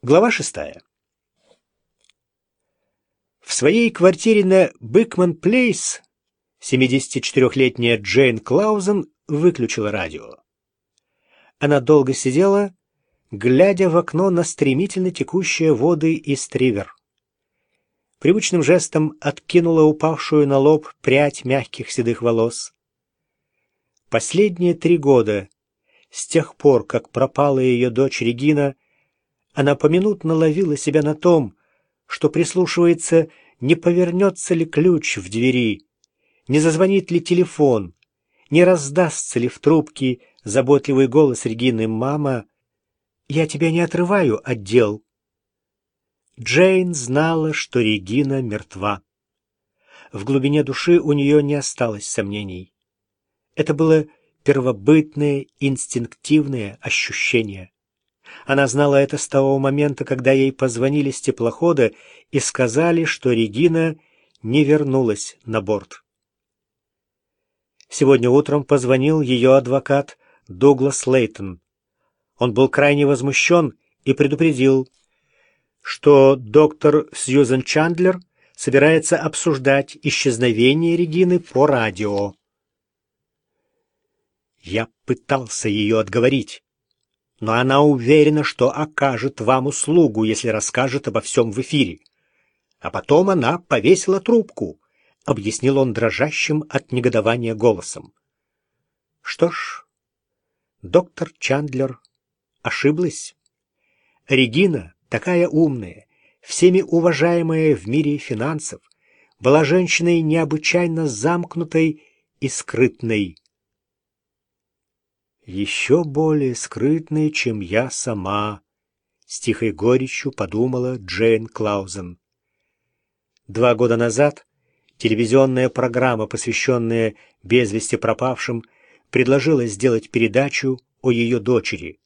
Глава шестая. В своей квартире на Быкман-Плейс 74-летняя Джейн Клаузен выключила радио. Она долго сидела, глядя в окно на стремительно текущие воды из Тривер. Привычным жестом откинула упавшую на лоб прядь мягких седых волос. Последние три года, с тех пор, как пропала ее дочь Регина, она поминутно ловила себя на том, что прислушивается, не повернется ли ключ в двери, не зазвонит ли телефон, не раздастся ли в трубке заботливый голос Регины «Мама, я тебя не отрываю от дел». Джейн знала, что Регина мертва. В глубине души у нее не осталось сомнений. Это было первобытное, инстинктивное ощущение. Она знала это с того момента, когда ей позвонили с теплохода и сказали, что Регина не вернулась на борт. Сегодня утром позвонил ее адвокат Дуглас Лейтон. Он был крайне возмущен и предупредил, что доктор Сьюзен Чандлер собирается обсуждать исчезновение Регины по радио. Я пытался ее отговорить но она уверена, что окажет вам услугу, если расскажет обо всем в эфире. А потом она повесила трубку, — объяснил он дрожащим от негодования голосом. Что ж, доктор Чандлер ошиблась. Регина, такая умная, всеми уважаемая в мире финансов, была женщиной необычайно замкнутой и скрытной еще более скрытной, чем я сама, с тихой горечью подумала Джейн Клаузен. Два года назад телевизионная программа, посвященная без вести пропавшим, предложила сделать передачу о ее дочери.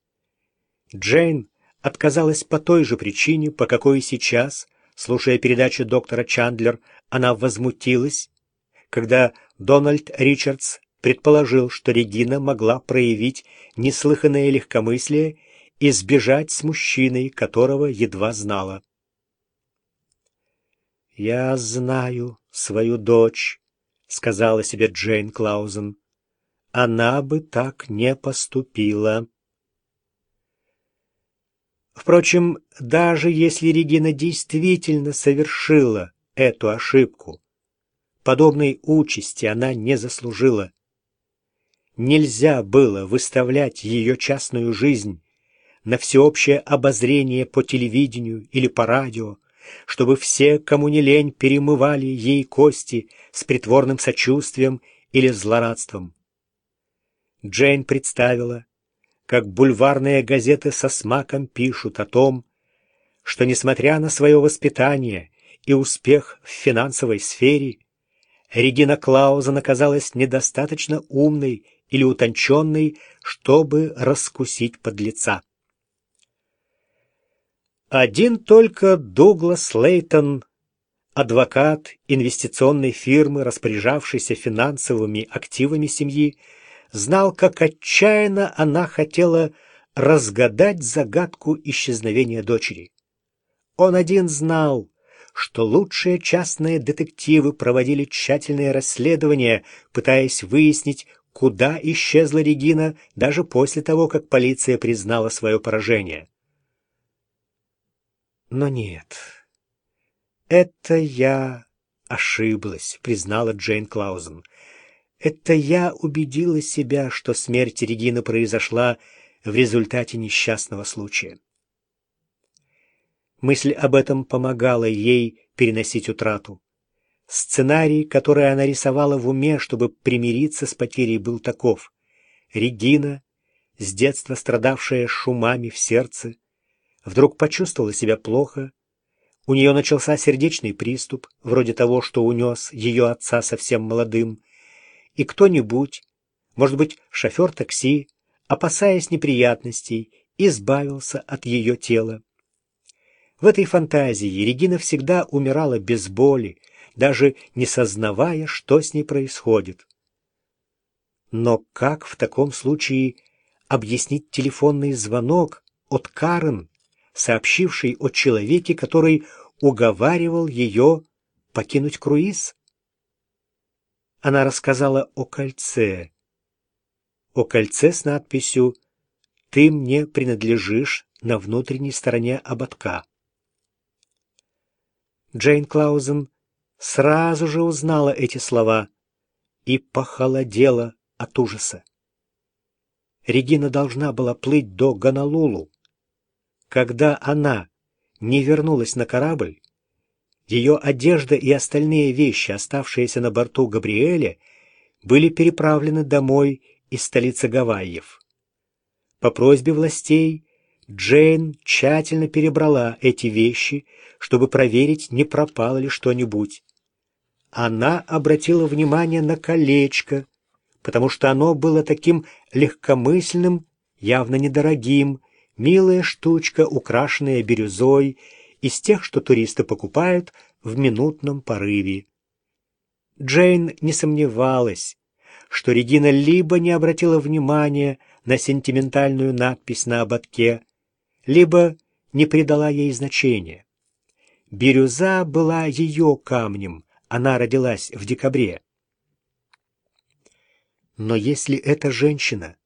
Джейн отказалась по той же причине, по какой сейчас, слушая передачу доктора Чандлер, она возмутилась, когда Дональд Ричардс предположил, что Регина могла проявить неслыханное легкомыслие и сбежать с мужчиной, которого едва знала. «Я знаю свою дочь», — сказала себе Джейн Клаузен. «Она бы так не поступила». Впрочем, даже если Регина действительно совершила эту ошибку, подобной участи она не заслужила. Нельзя было выставлять ее частную жизнь на всеобщее обозрение по телевидению или по радио, чтобы все, кому не лень, перемывали ей кости с притворным сочувствием или злорадством. Джейн представила, как бульварные газеты со смаком пишут о том, что, несмотря на свое воспитание и успех в финансовой сфере, Регина Клаузен оказалась недостаточно умной или утонченный, чтобы раскусить подлеца. Один только Дуглас Лейтон, адвокат инвестиционной фирмы, распоряжавшийся финансовыми активами семьи, знал, как отчаянно она хотела разгадать загадку исчезновения дочери. Он один знал, что лучшие частные детективы проводили тщательное расследование, пытаясь выяснить, куда исчезла Регина даже после того, как полиция признала свое поражение. Но нет, это я ошиблась, признала Джейн Клаузен. Это я убедила себя, что смерть Регины произошла в результате несчастного случая. Мысль об этом помогала ей переносить утрату. Сценарий, который она рисовала в уме, чтобы примириться с потерей, был таков. Регина, с детства страдавшая шумами в сердце, вдруг почувствовала себя плохо. У нее начался сердечный приступ, вроде того, что унес ее отца совсем молодым. И кто-нибудь, может быть, шофер такси, опасаясь неприятностей, избавился от ее тела. В этой фантазии Регина всегда умирала без боли, даже не сознавая, что с ней происходит. Но как в таком случае объяснить телефонный звонок от Карен, сообщившей о человеке, который уговаривал ее покинуть круиз. Она рассказала о кольце. О кольце с надписью «Ты мне принадлежишь» на внутренней стороне ободка. Джейн Клаузен сразу же узнала эти слова и похолодела от ужаса. Регина должна была плыть до Гонолулу. Когда она не вернулась на корабль, ее одежда и остальные вещи, оставшиеся на борту Габриэля, были переправлены домой из столицы Гавайев. По просьбе властей Джейн тщательно перебрала эти вещи, чтобы проверить, не пропало ли что-нибудь. Она обратила внимание на колечко, потому что оно было таким легкомысленным, явно недорогим, милая штучка, украшенная бирюзой, из тех, что туристы покупают в минутном порыве. Джейн не сомневалась, что Регина либо не обратила внимания на сентиментальную надпись на ободке, либо не придала ей значения. Бирюза была ее камнем, она родилась в декабре. Но если эта женщина,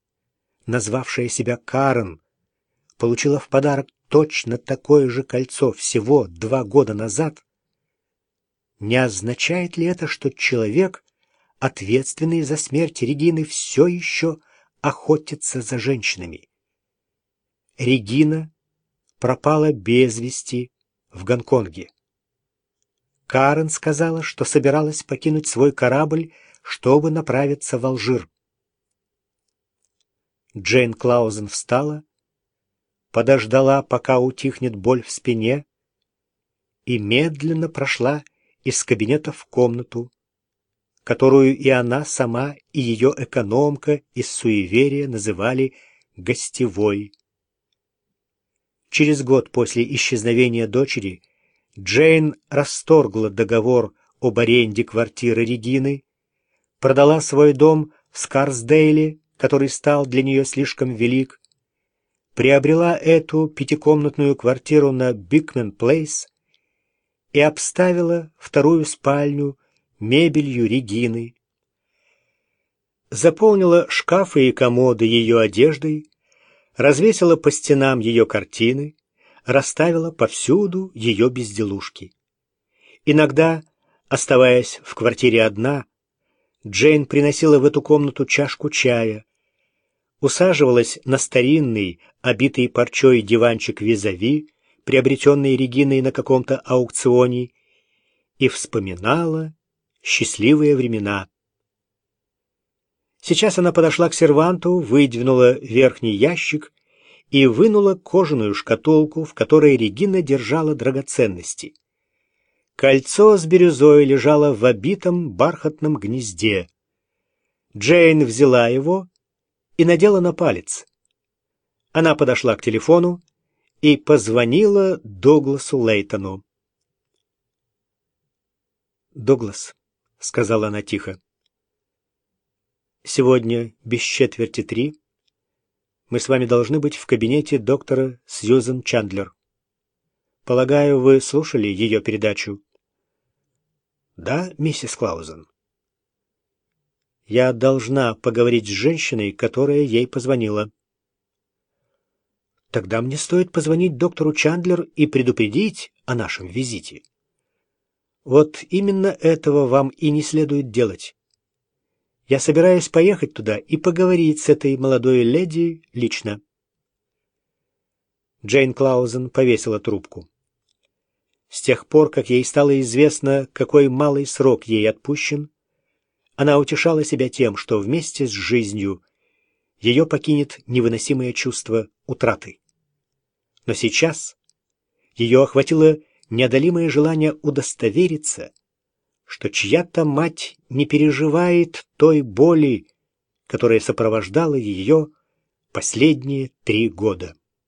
назвавшая себя Карен, получила в подарок точно такое же кольцо всего два года назад, не означает ли это, что человек, ответственный за смерть Регины, все еще охотится за женщинами? Регина пропала без вести в Гонконге. Карен сказала, что собиралась покинуть свой корабль, чтобы направиться в Алжир. Джейн Клаузен встала, подождала, пока утихнет боль в спине, и медленно прошла из кабинета в комнату, которую и она сама, и ее экономка из суеверия называли «гостевой». Через год после исчезновения дочери Джейн расторгла договор об аренде квартиры Регины, продала свой дом в Скарсдейле, который стал для нее слишком велик, приобрела эту пятикомнатную квартиру на Бикмен Плейс и обставила вторую спальню мебелью Регины, заполнила шкафы и комоды ее одеждой, развесила по стенам ее картины, расставила повсюду ее безделушки. Иногда, оставаясь в квартире одна, Джейн приносила в эту комнату чашку чая, усаживалась на старинный, обитый парчой диванчик визави, приобретенный Региной на каком-то аукционе, и вспоминала счастливые времена. Сейчас она подошла к серванту, выдвинула верхний ящик и вынула кожаную шкатулку, в которой Регина держала драгоценности. Кольцо с бирюзой лежало в обитом бархатном гнезде. Джейн взяла его и надела на палец. Она подошла к телефону и позвонила Догласу Лейтону. «Доглас», — сказала она тихо, Сегодня без четверти три мы с вами должны быть в кабинете доктора Сьюзен Чандлер. Полагаю, вы слушали ее передачу? Да, миссис Клаузен. Я должна поговорить с женщиной, которая ей позвонила. Тогда мне стоит позвонить доктору Чандлер и предупредить о нашем визите. Вот именно этого вам и не следует делать. Я собираюсь поехать туда и поговорить с этой молодой леди лично. Джейн Клаузен повесила трубку. С тех пор, как ей стало известно, какой малый срок ей отпущен, она утешала себя тем, что вместе с жизнью ее покинет невыносимое чувство утраты. Но сейчас ее охватило неодолимое желание удостовериться — что чья-то мать не переживает той боли, которая сопровождала ее последние три года.